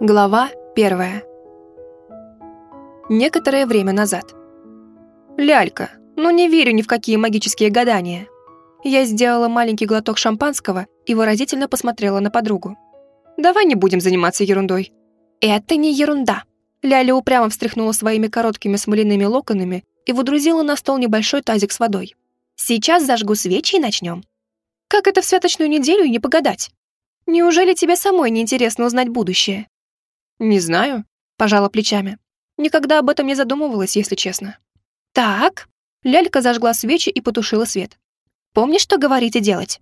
Глава первая. Некоторое время назад. «Лялька, ну не верю ни в какие магические гадания». Я сделала маленький глоток шампанского и выразительно посмотрела на подругу. «Давай не будем заниматься ерундой». «Это не ерунда». Ляля упрямо встряхнула своими короткими смоляными локонами и выдрузила на стол небольшой тазик с водой. «Сейчас зажгу свечи и начнем». «Как это в святочную неделю и не погадать?» Неужели тебе самой не интересно узнать будущее? Не знаю, пожала плечами. Никогда об этом не задумывалась, если честно. Так, Лялька зажгла свечи и потушила свет. Помнишь, что говорить и делать?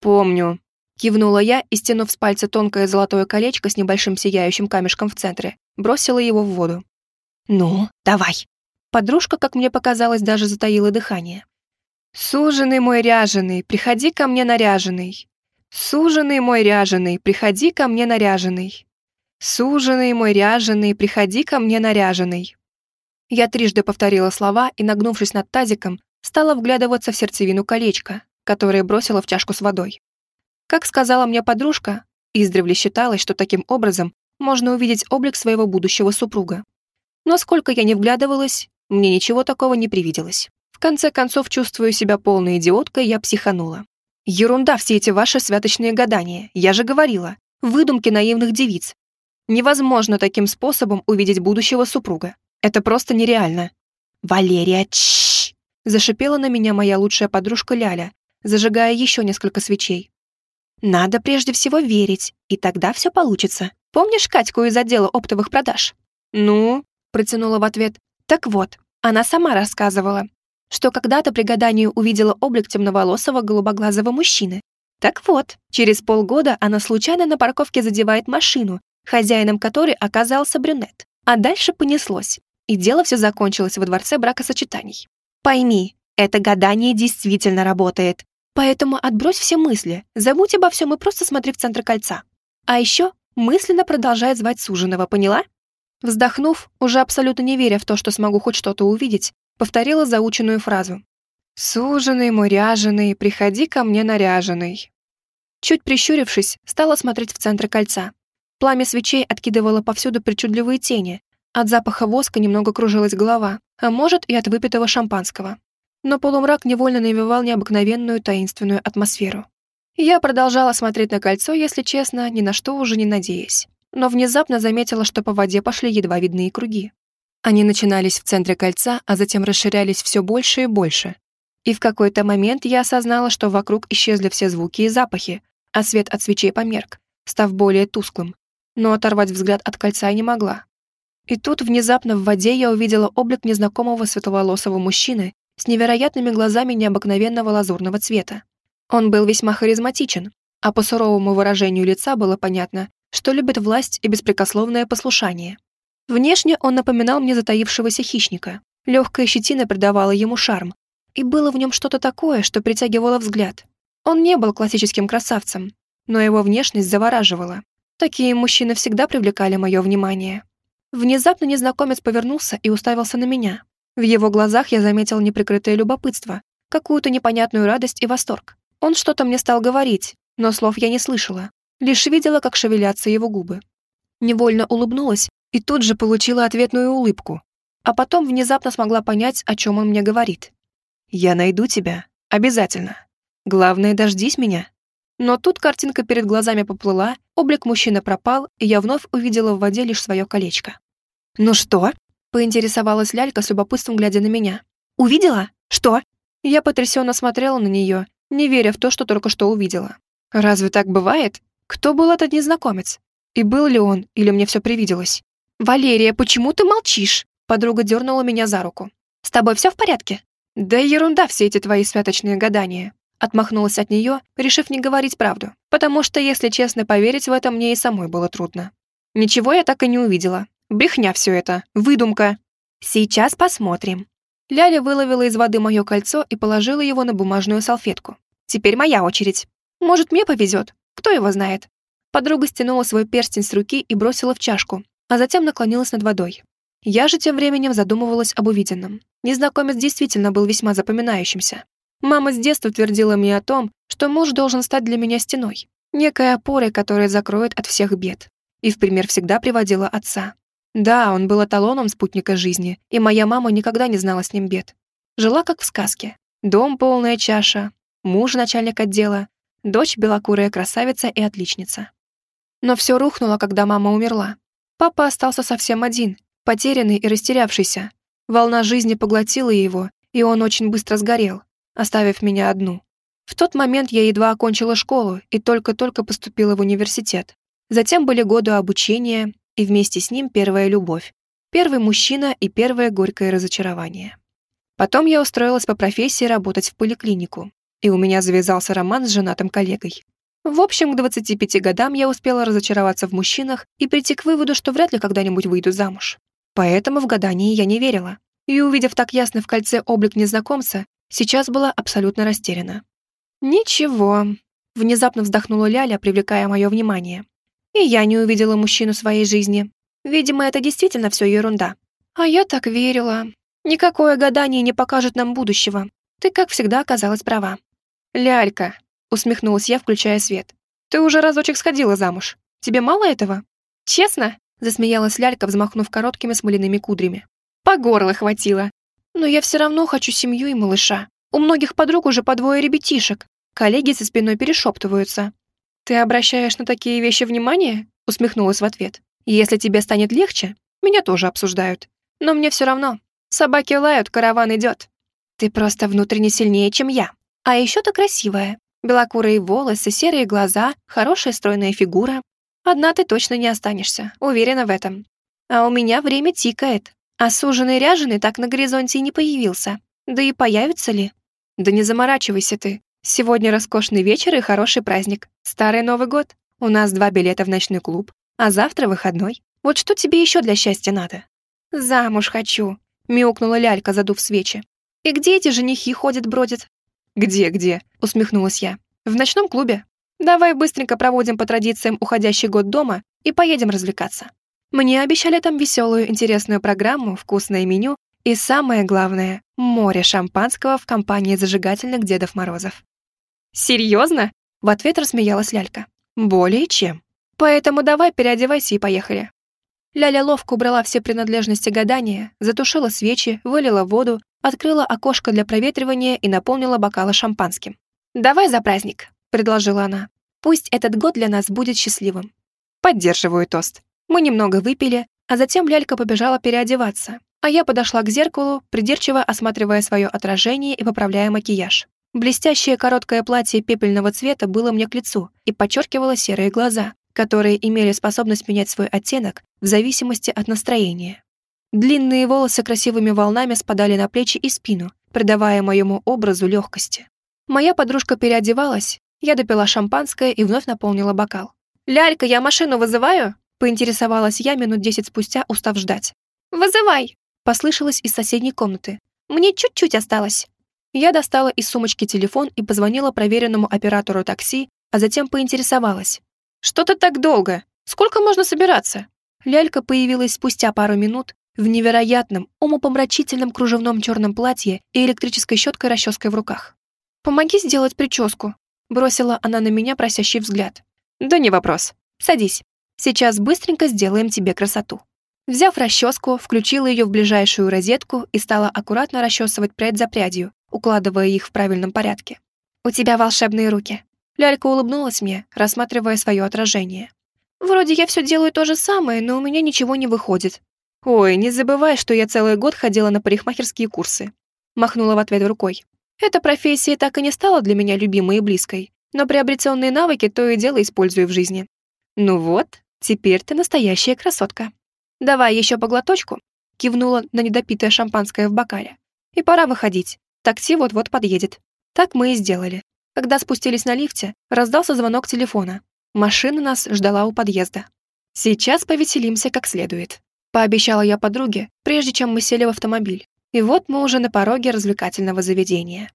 Помню, кивнула я и, стянув с пальца тонкое золотое колечко с небольшим сияющим камешком в центре, бросила его в воду. Ну, давай. Подружка, как мне показалось, даже затаила дыхание. «Суженый мой ряженый, приходи ко мне наряженный, «Суженый мой ряженый, приходи ко мне наряженный. Суженый мой ряженый, приходи ко мне наряженный». Я трижды повторила слова и, нагнувшись над тазиком, стала вглядываться в сердцевину колечка, которое бросила в чашку с водой. Как сказала мне подружка, издревле считалось, что таким образом можно увидеть облик своего будущего супруга. Но сколько я не вглядывалась, мне ничего такого не привиделось. В конце концов, чувствую себя полной идиоткой, я психанула. Ерунда все эти ваши святочные гадания. Я же говорила. Выдумки наивных девиц. Невозможно таким способом увидеть будущего супруга. Это просто нереально. Валерия, чш! Зашипела на меня моя лучшая подружка Ляля, зажигая еще несколько свечей. Надо прежде всего верить, и тогда все получится. Помнишь Катьку из отдела оптовых продаж? Ну, протянула в ответ. Так вот, она сама рассказывала, что когда-то при гадании увидела облик темноволосого голубоглазого мужчины. Так вот, через полгода она случайно на парковке задевает машину, хозяином которой оказался брюнет. А дальше понеслось, и дело все закончилось во дворце бракосочетаний. Пойми, это гадание действительно работает. Поэтому отбрось все мысли, забудь обо всем и просто смотри в центр кольца. А еще мысленно продолжай звать суженого, поняла? Вздохнув, уже абсолютно не веря в то, что смогу хоть что-то увидеть, повторила заученную фразу. «Суженый мой ряженый, приходи ко мне наряженный». Чуть прищурившись, стала смотреть в центр кольца. Пламя свечей откидывало повсюду причудливые тени. От запаха воска немного кружилась голова, а может и от выпитого шампанского. Но полумрак невольно навевал необыкновенную таинственную атмосферу. Я продолжала смотреть на кольцо, если честно, ни на что уже не надеясь. Но внезапно заметила, что по воде пошли едва видные круги. Они начинались в центре кольца, а затем расширялись все больше и больше. И в какой-то момент я осознала, что вокруг исчезли все звуки и запахи, а свет от свечей померк, став более тусклым. Но оторвать взгляд от кольца я не могла. И тут внезапно в воде я увидела облик незнакомого светловолосого мужчины с невероятными глазами необыкновенного лазурного цвета. Он был весьма харизматичен, а по суровому выражению лица было понятно, что любит власть и беспрекословное послушание. Внешне он напоминал мне затаившегося хищника. Легкая щетина придавала ему шарм. И было в нем что-то такое, что притягивало взгляд. Он не был классическим красавцем, но его внешность завораживала. Такие мужчины всегда привлекали мое внимание. Внезапно незнакомец повернулся и уставился на меня. В его глазах я заметил неприкрытое любопытство, какую-то непонятную радость и восторг. Он что-то мне стал говорить, но слов я не слышала, лишь видела, как шевелятся его губы. Невольно улыбнулась и тут же получила ответную улыбку, а потом внезапно смогла понять, о чем он мне говорит. «Я найду тебя. Обязательно. Главное, дождись меня». Но тут картинка перед глазами поплыла, облик мужчины пропал, и я вновь увидела в воде лишь свое колечко. «Ну что?» — поинтересовалась лялька с любопытством, глядя на меня. «Увидела? Что?» Я потрясенно смотрела на нее, не веря в то, что только что увидела. «Разве так бывает? Кто был этот незнакомец? И был ли он, или мне все привиделось?» «Валерия, почему ты молчишь?» Подруга дернула меня за руку. «С тобой все в порядке?» «Да ерунда все эти твои святочные гадания». Отмахнулась от нее, решив не говорить правду, потому что, если честно поверить в это, мне и самой было трудно. Ничего я так и не увидела. Брехня все это, выдумка. Сейчас посмотрим. Ляля выловила из воды мое кольцо и положила его на бумажную салфетку. Теперь моя очередь. Может, мне повезет. Кто его знает? Подруга стянула свой перстень с руки и бросила в чашку, а затем наклонилась над водой. Я же тем временем задумывалась об увиденном. Незнакомец действительно был весьма запоминающимся. Мама с детства твердила мне о том, что муж должен стать для меня стеной, некой опорой, которая закроет от всех бед. и в пример всегда приводила отца. Да, он был эталоном спутника жизни, и моя мама никогда не знала с ним бед. Жила как в сказке. Дом полная чаша, муж начальник отдела, дочь белокурая красавица и отличница. Но все рухнуло, когда мама умерла. Папа остался совсем один, потерянный и растерявшийся. Волна жизни поглотила его, и он очень быстро сгорел, оставив меня одну. В тот момент я едва окончила школу и только-только поступила в университет. Затем были годы обучения, и вместе с ним первая любовь. Первый мужчина и первое горькое разочарование. Потом я устроилась по профессии работать в поликлинику, и у меня завязался роман с женатым коллегой. В общем, к 25 годам я успела разочароваться в мужчинах и прийти к выводу, что вряд ли когда-нибудь выйду замуж. Поэтому в гадании я не верила. И, увидев так ясно в кольце облик незнакомца, сейчас была абсолютно растеряна. «Ничего», — внезапно вздохнула Ляля, привлекая мое внимание. «И я не увидела мужчину своей жизни. Видимо, это действительно все ерунда. А я так верила. Никакое гадание не покажет нам будущего. Ты, как всегда, оказалась права». «Лялька», усмехнулась я, включая свет. «Ты уже разочек сходила замуж. Тебе мало этого?» «Честно?» — засмеялась Лялька, взмахнув короткими смоляными кудрями. «По горло хватило. Но я все равно хочу семью и малыша. У многих подруг уже по двое ребятишек. Коллеги со спиной перешептываются. «Ты обращаешь на такие вещи внимание?» — усмехнулась в ответ. «Если тебе станет легче, меня тоже обсуждают. Но мне все равно. Собаки лают, караван идет. Ты просто внутренне сильнее, чем я. А еще ты красивая. Белокурые волосы, серые глаза, хорошая стройная фигура. Одна ты точно не останешься, уверена в этом. А у меня время тикает. А суженый ряженый так на горизонте и не появился. Да и появится ли? Да не заморачивайся ты. Сегодня роскошный вечер и хороший праздник. Старый Новый год. У нас два билета в ночной клуб, а завтра выходной. Вот что тебе еще для счастья надо? Замуж хочу, мяукнула лялька, задув свечи. И где эти женихи ходят-бродят? «Где-где?» — усмехнулась я. «В ночном клубе. Давай быстренько проводим по традициям уходящий год дома и поедем развлекаться. Мне обещали там веселую интересную программу, вкусное меню и самое главное — море шампанского в компании зажигательных Дедов Морозов». «Серьезно?» — в ответ рассмеялась Лялька. «Более чем. Поэтому давай переодевайся и поехали». Ляля ловко убрала все принадлежности гадания, затушила свечи, вылила воду открыла окошко для проветривания и наполнила бокалы шампанским. «Давай за праздник», — предложила она. «Пусть этот год для нас будет счастливым». Поддерживаю тост. Мы немного выпили, а затем Лялька побежала переодеваться, а я подошла к зеркалу, придирчиво осматривая свое отражение и поправляя макияж. Блестящее короткое платье пепельного цвета было мне к лицу и подчеркивало серые глаза, которые имели способность менять свой оттенок в зависимости от настроения. Длинные волосы красивыми волнами спадали на плечи и спину, придавая моему образу легкости. Моя подружка переодевалась, я допила шампанское и вновь наполнила бокал. «Лялька, я машину вызываю?» Поинтересовалась я минут десять спустя, устав ждать. «Вызывай!» послышалось из соседней комнаты. «Мне чуть-чуть осталось». Я достала из сумочки телефон и позвонила проверенному оператору такси, а затем поинтересовалась. «Что ты так долго? Сколько можно собираться?» Лялька появилась спустя пару минут, в невероятном, умопомрачительном кружевном черном платье и электрической щеткой-расческой в руках. «Помоги сделать прическу», — бросила она на меня просящий взгляд. «Да не вопрос. Садись. Сейчас быстренько сделаем тебе красоту». Взяв расческу, включила ее в ближайшую розетку и стала аккуратно расчесывать прядь за прядью, укладывая их в правильном порядке. «У тебя волшебные руки». Лялька улыбнулась мне, рассматривая свое отражение. «Вроде я все делаю то же самое, но у меня ничего не выходит. «Ой, не забывай, что я целый год ходила на парикмахерские курсы», махнула в ответ рукой. «Эта профессия так и не стала для меня любимой и близкой, но приобретенные навыки то и дело использую в жизни. Ну вот, теперь ты настоящая красотка. Давай еще по глоточку», кивнула на недопитое шампанское в бокале. «И пора выходить, такси вот-вот подъедет». Так мы и сделали. Когда спустились на лифте, раздался звонок телефона. Машина нас ждала у подъезда. Сейчас повеселимся как следует. Пообещала я подруге, прежде чем мы сели в автомобиль. И вот мы уже на пороге развлекательного заведения.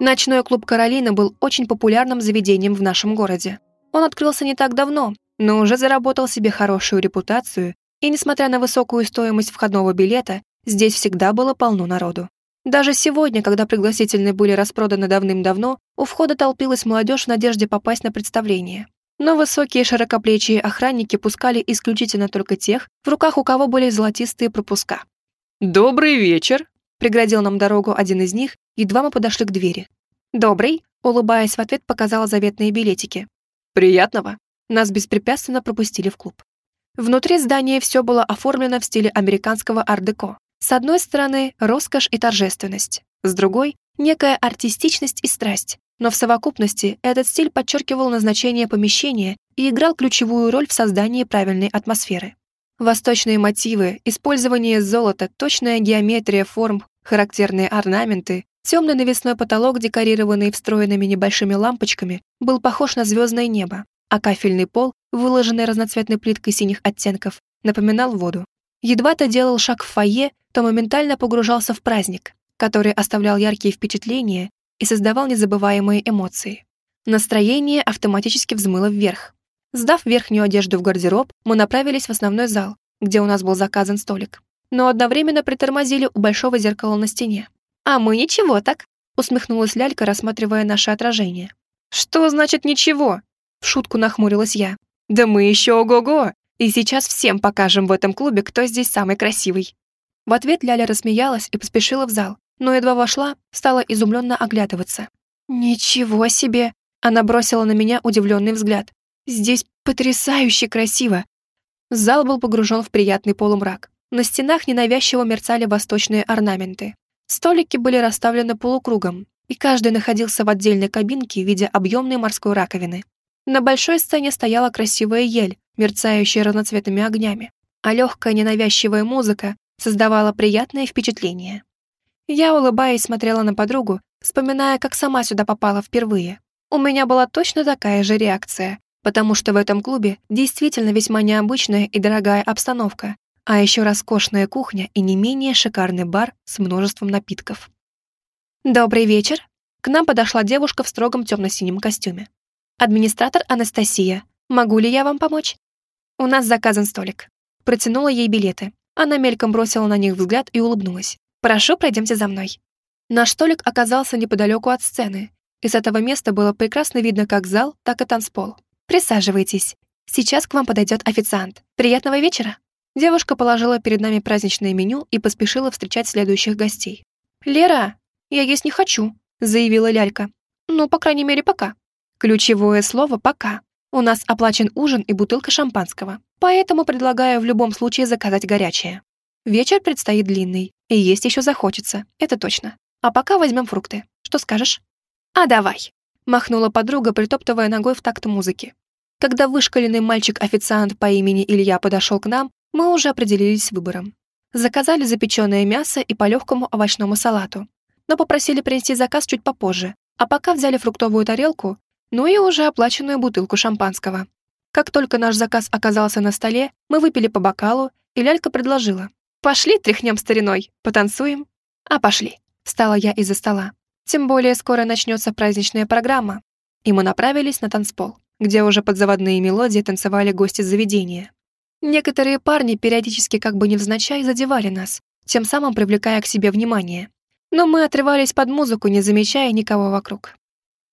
Ночной клуб «Каролина» был очень популярным заведением в нашем городе. Он открылся не так давно, но уже заработал себе хорошую репутацию, и, несмотря на высокую стоимость входного билета, здесь всегда было полно народу. Даже сегодня, когда пригласительные были распроданы давным-давно, у входа толпилась молодежь в надежде попасть на представление. Но высокие широкоплечие охранники пускали исключительно только тех, в руках у кого были золотистые пропуска. «Добрый вечер!» — преградил нам дорогу один из них, едва мы подошли к двери. «Добрый!» — улыбаясь в ответ, показала заветные билетики. «Приятного!» Нас беспрепятственно пропустили в клуб. Внутри здания все было оформлено в стиле американского ар-деко. С одной стороны, роскошь и торжественность, с другой — некая артистичность и страсть. Но в совокупности этот стиль подчеркивал назначение помещения и играл ключевую роль в создании правильной атмосферы. Восточные мотивы, использование золота, точная геометрия форм, характерные орнаменты, темный навесной потолок, декорированный встроенными небольшими лампочками, был похож на звездное небо, а кафельный пол, выложенный разноцветной плиткой синих оттенков, напоминал воду. Едва ты делал шаг в фойе, то моментально погружался в праздник, который оставлял яркие впечатления и создавал незабываемые эмоции. Настроение автоматически взмыло вверх. Сдав верхнюю одежду в гардероб, мы направились в основной зал, где у нас был заказан столик. Но одновременно притормозили у большого зеркала на стене. «А мы ничего так», — усмехнулась лялька, рассматривая наше отражение. «Что значит ничего?» — в шутку нахмурилась я. «Да мы еще ого-го! И сейчас всем покажем в этом клубе, кто здесь самый красивый». В ответ Ляля рассмеялась и поспешила в зал, но едва вошла, стала изумленно оглядываться. «Ничего себе!» Она бросила на меня удивленный взгляд. «Здесь потрясающе красиво!» Зал был погружен в приятный полумрак. На стенах ненавязчиво мерцали восточные орнаменты. Столики были расставлены полукругом, и каждый находился в отдельной кабинке в виде объемной морской раковины. На большой сцене стояла красивая ель, мерцающая разноцветными огнями, а легкая ненавязчивая музыка создавала приятное впечатление. Я, улыбаясь, смотрела на подругу, вспоминая, как сама сюда попала впервые. У меня была точно такая же реакция, потому что в этом клубе действительно весьма необычная и дорогая обстановка, а еще роскошная кухня и не менее шикарный бар с множеством напитков. «Добрый вечер!» К нам подошла девушка в строгом темно-синем костюме. «Администратор Анастасия. Могу ли я вам помочь?» «У нас заказан столик». Протянула ей билеты. Она мельком бросила на них взгляд и улыбнулась. «Прошу, пройдемте за мной». Наш столик оказался неподалеку от сцены, и с этого места было прекрасно видно как зал, так и танцпол. «Присаживайтесь. Сейчас к вам подойдет официант. Приятного вечера!» Девушка положила перед нами праздничное меню и поспешила встречать следующих гостей. «Лера, я есть не хочу», — заявила Лялька. «Ну, по крайней мере, пока». Ключевое слово «пока». У нас оплачен ужин и бутылка шампанского, поэтому предлагаю в любом случае заказать горячее. Вечер предстоит длинный, и есть еще захочется, это точно. А пока возьмем фрукты. Что скажешь? А давай. Махнула подруга, притоптывая ногой в такт музыки. Когда вышкаленный мальчик-официант по имени Илья подошел к нам, мы уже определились с выбором. Заказали запеченное мясо и по легкому овощному салату, но попросили принести заказ чуть попозже, а пока взяли фруктовую тарелку, ну и уже оплаченную бутылку шампанского. Как только наш заказ оказался на столе, мы выпили по бокалу, и Лялька предложила. «Пошли, тряхнем стариной, потанцуем?» «А пошли», — встала я из-за стола. Тем более скоро начнется праздничная программа. И мы направились на танцпол, где уже под заводные мелодии танцевали гости заведения. Некоторые парни периодически как бы невзначай задевали нас, тем самым привлекая к себе внимание. Но мы отрывались под музыку, не замечая никого вокруг.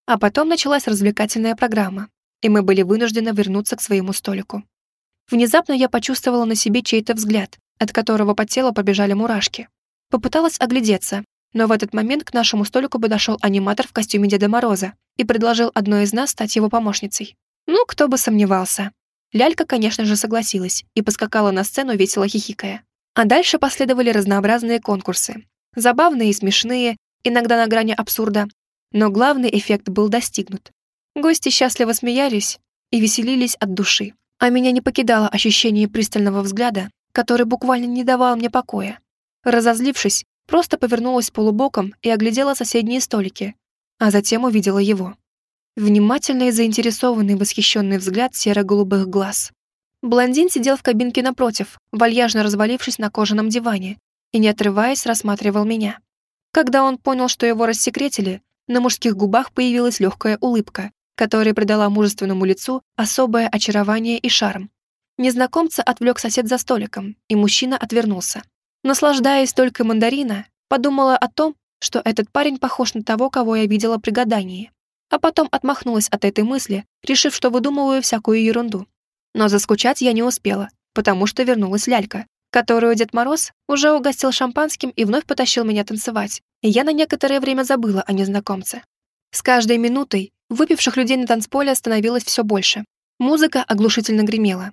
А потом началась развлекательная программа, и мы были вынуждены вернуться к своему столику. Внезапно я почувствовала на себе чей-то взгляд, от которого по телу побежали мурашки. Попыталась оглядеться, но в этот момент к нашему столику подошел аниматор в костюме Деда Мороза и предложил одной из нас стать его помощницей. Ну, кто бы сомневался. Лялька, конечно же, согласилась и поскакала на сцену, весело хихикая. А дальше последовали разнообразные конкурсы. Забавные и смешные, иногда на грани абсурда. Но главный эффект был достигнут. Гости счастливо смеялись и веселились от души. А меня не покидало ощущение пристального взгляда, который буквально не давал мне покоя. Разозлившись, просто повернулась полубоком и оглядела соседние столики, а затем увидела его. Внимательный заинтересованный восхищенный взгляд серо-голубых глаз. Блондин сидел в кабинке напротив, вальяжно развалившись на кожаном диване, и, не отрываясь, рассматривал меня. Когда он понял, что его рассекретили, на мужских губах появилась легкая улыбка, которая придала мужественному лицу особое очарование и шарм. Незнакомца отвлек сосед за столиком, и мужчина отвернулся. Наслаждаясь только мандарина, подумала о том, что этот парень похож на того, кого я видела при гадании. А потом отмахнулась от этой мысли, решив, что выдумываю всякую ерунду. Но заскучать я не успела, потому что вернулась лялька, которую Дед Мороз уже угостил шампанским и вновь потащил меня танцевать, и я на некоторое время забыла о незнакомце. С каждой минутой выпивших людей на танцполе становилось все больше. Музыка оглушительно гремела.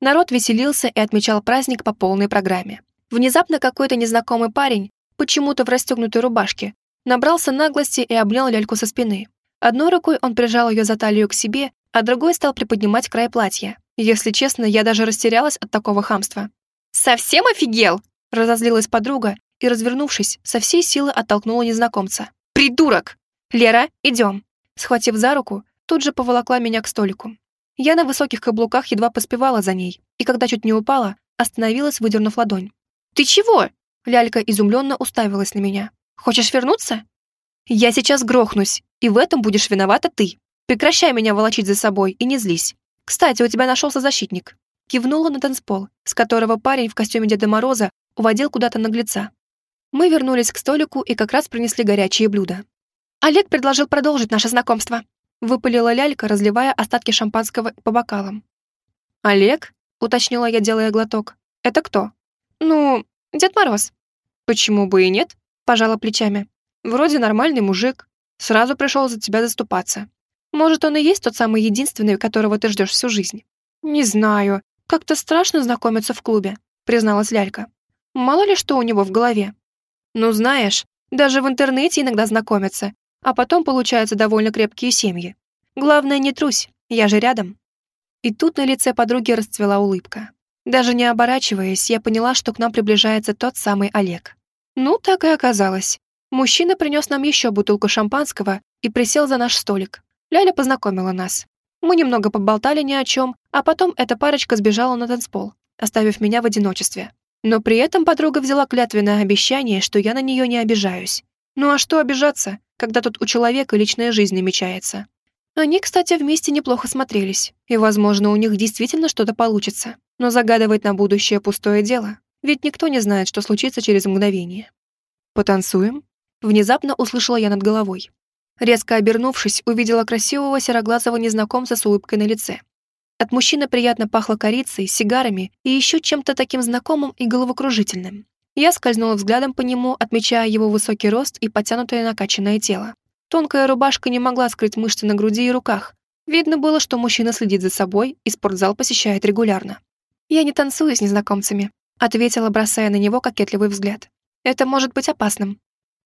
Народ веселился и отмечал праздник по полной программе. Внезапно какой-то незнакомый парень, почему-то в расстегнутой рубашке, набрался наглости и обнял ляльку со спины. Одной рукой он прижал ее за талию к себе, а другой стал приподнимать край платья. Если честно, я даже растерялась от такого хамства. «Совсем офигел?» — разозлилась подруга и, развернувшись, со всей силы оттолкнула незнакомца. «Придурок! Лера, идем!» Схватив за руку, тут же поволокла меня к столику. Я на высоких каблуках едва поспевала за ней, и когда чуть не упала, остановилась, выдернув ладонь. «Ты чего?» Лялька изумленно уставилась на меня. «Хочешь вернуться?» «Я сейчас грохнусь, и в этом будешь виновата ты. Прекращай меня волочить за собой и не злись. Кстати, у тебя нашелся защитник». Кивнула на танцпол, с которого парень в костюме Деда Мороза уводил куда-то наглеца. Мы вернулись к столику и как раз принесли горячие блюда. Олег предложил продолжить наше знакомство. Выпалила лялька, разливая остатки шампанского по бокалам. «Олег?» — уточнила я, делая глоток. «Это кто?» «Ну, Дед Мороз». «Почему бы и нет?» — пожала плечами. «Вроде нормальный мужик. Сразу пришел за тебя заступаться. Может, он и есть тот самый единственный, которого ты ждешь всю жизнь?» «Не знаю. Как-то страшно знакомиться в клубе», — призналась Лялька. «Мало ли что у него в голове». «Ну, знаешь, даже в интернете иногда знакомятся, а потом получаются довольно крепкие семьи. Главное, не трусь, я же рядом». И тут на лице подруги расцвела улыбка. Даже не оборачиваясь, я поняла, что к нам приближается тот самый Олег. Ну, так и оказалось. Мужчина принес нам еще бутылку шампанского и присел за наш столик. Ляля познакомила нас. Мы немного поболтали ни о чем, а потом эта парочка сбежала на танцпол, оставив меня в одиночестве. Но при этом подруга взяла клятвенное обещание, что я на нее не обижаюсь. Ну а что обижаться, когда тут у человека личная жизнь намечается? Они, кстати, вместе неплохо смотрелись, и, возможно, у них действительно что-то получится. Но загадывать на будущее пустое дело, ведь никто не знает, что случится через мгновение. «Потанцуем?» Внезапно услышала я над головой. Резко обернувшись, увидела красивого сероглазого незнакомца с улыбкой на лице. От мужчины приятно пахло корицей, сигарами и еще чем-то таким знакомым и головокружительным. Я скользнула взглядом по нему, отмечая его высокий рост и потянутое накачанное тело. Тонкая рубашка не могла скрыть мышцы на груди и руках. Видно было, что мужчина следит за собой и спортзал посещает регулярно. «Я не танцую с незнакомцами», ответила, бросая на него кокетливый взгляд. «Это может быть опасным».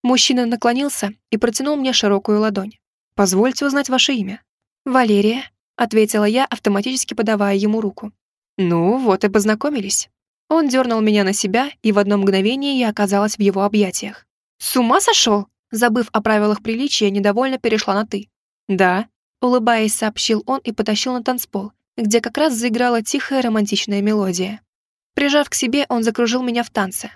Мужчина наклонился и протянул мне широкую ладонь. «Позвольте узнать ваше имя». «Валерия», ответила я, автоматически подавая ему руку. «Ну, вот и познакомились». Он дернул меня на себя, и в одно мгновение я оказалась в его объятиях. «С ума сошел?» Забыв о правилах приличия, недовольно перешла на «ты». «Да», улыбаясь, сообщил он и потащил на танцпол, где как раз заиграла тихая романтичная мелодия. Прижав к себе, он закружил меня в танце.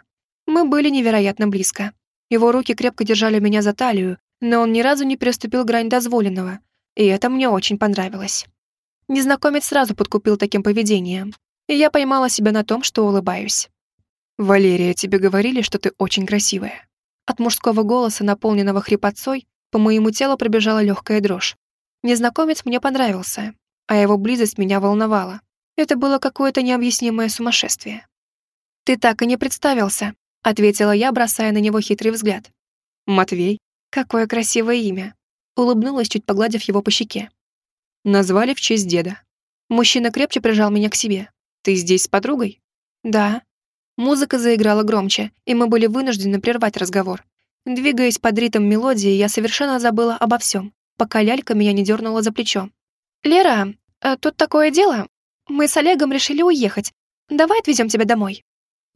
Мы были невероятно близко. Его руки крепко держали меня за талию, но он ни разу не переступил грань дозволенного, и это мне очень понравилось. Незнакомец сразу подкупил таким поведением, и я поймала себя на том, что улыбаюсь. «Валерия, тебе говорили, что ты очень красивая». От мужского голоса, наполненного хрипотцой, по моему телу пробежала легкая дрожь. Незнакомец мне понравился, а его близость меня волновала. Это было какое-то необъяснимое сумасшествие. «Ты так и не представился», — ответила я, бросая на него хитрый взгляд. «Матвей? Какое красивое имя!» Улыбнулась, чуть погладив его по щеке. Назвали в честь деда. Мужчина крепче прижал меня к себе. «Ты здесь с подругой?» «Да». Музыка заиграла громче, и мы были вынуждены прервать разговор. Двигаясь под ритм мелодии, я совершенно забыла обо всем, пока лялька меня не дернула за плечо. «Лера, а тут такое дело. Мы с Олегом решили уехать. Давай отвезем тебя домой».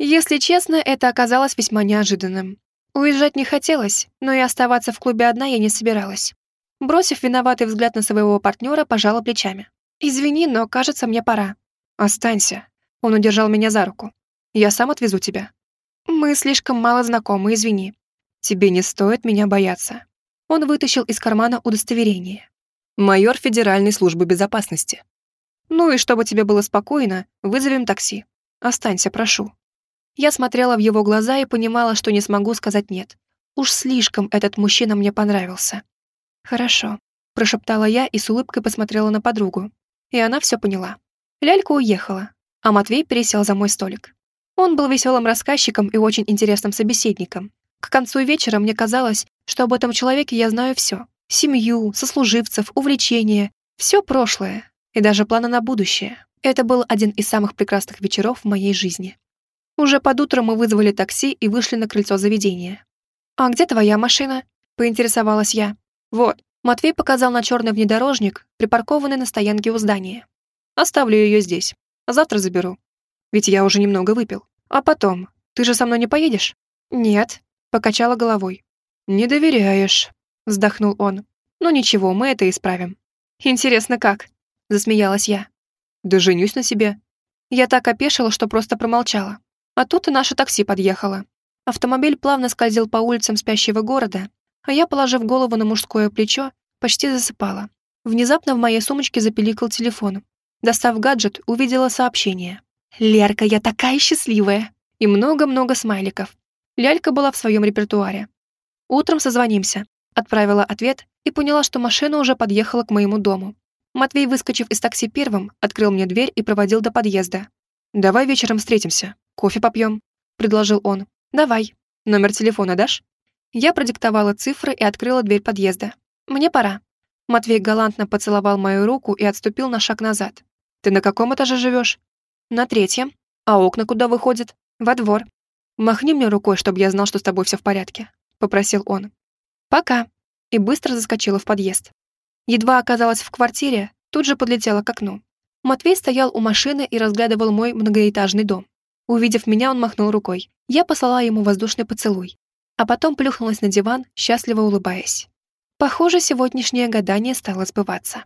Если честно, это оказалось весьма неожиданным. Уезжать не хотелось, но и оставаться в клубе одна я не собиралась. Бросив виноватый взгляд на своего партнера, пожала плечами. «Извини, но, кажется, мне пора». «Останься». Он удержал меня за руку. «Я сам отвезу тебя». «Мы слишком мало знакомы, извини». «Тебе не стоит меня бояться». Он вытащил из кармана удостоверение майор Федеральной службы безопасности. Ну и чтобы тебе было спокойно, вызовем такси. Останься, прошу». Я смотрела в его глаза и понимала, что не смогу сказать «нет». Уж слишком этот мужчина мне понравился. «Хорошо», прошептала я и с улыбкой посмотрела на подругу. И она все поняла. Лялька уехала, а Матвей пересел за мой столик. Он был веселым рассказчиком и очень интересным собеседником. К концу вечера мне казалось, что об этом человеке я знаю все. Семью, сослуживцев, увлечения, все прошлое и даже планы на будущее. Это был один из самых прекрасных вечеров в моей жизни. Уже под утро мы вызвали такси и вышли на крыльцо заведения. «А где твоя машина?» — поинтересовалась я. «Вот». Матвей показал на черный внедорожник, припаркованный на стоянке у здания. «Оставлю ее здесь. А завтра заберу. Ведь я уже немного выпил. А потом, ты же со мной не поедешь?» «Нет», — покачала головой. «Не доверяешь», — вздохнул он. «Ну ничего, мы это исправим». «Интересно, как?» — засмеялась я. «Да женюсь на себе». Я так опешила, что просто промолчала. А тут и наше такси подъехало. Автомобиль плавно скользил по улицам спящего города, а я, положив голову на мужское плечо, почти засыпала. Внезапно в моей сумочке запиликал телефон. Достав гаджет, увидела сообщение. «Лерка, я такая счастливая!» И много-много смайликов. Лялька была в своем репертуаре. «Утром созвонимся», — отправила ответ и поняла, что машина уже подъехала к моему дому. Матвей, выскочив из такси первым, открыл мне дверь и проводил до подъезда. «Давай вечером встретимся, кофе попьем», — предложил он. «Давай. Номер телефона дашь?» Я продиктовала цифры и открыла дверь подъезда. «Мне пора». Матвей галантно поцеловал мою руку и отступил на шаг назад. «Ты на каком этаже живешь?» «На третьем. А окна куда выходят?» «Во двор». «Махни мне рукой, чтобы я знал, что с тобой все в порядке», — попросил он. «Пока». И быстро заскочила в подъезд. Едва оказалась в квартире, тут же подлетела к окну. Матвей стоял у машины и разглядывал мой многоэтажный дом. Увидев меня, он махнул рукой. Я послала ему воздушный поцелуй. А потом плюхнулась на диван, счастливо улыбаясь. Похоже, сегодняшнее гадание стало сбываться.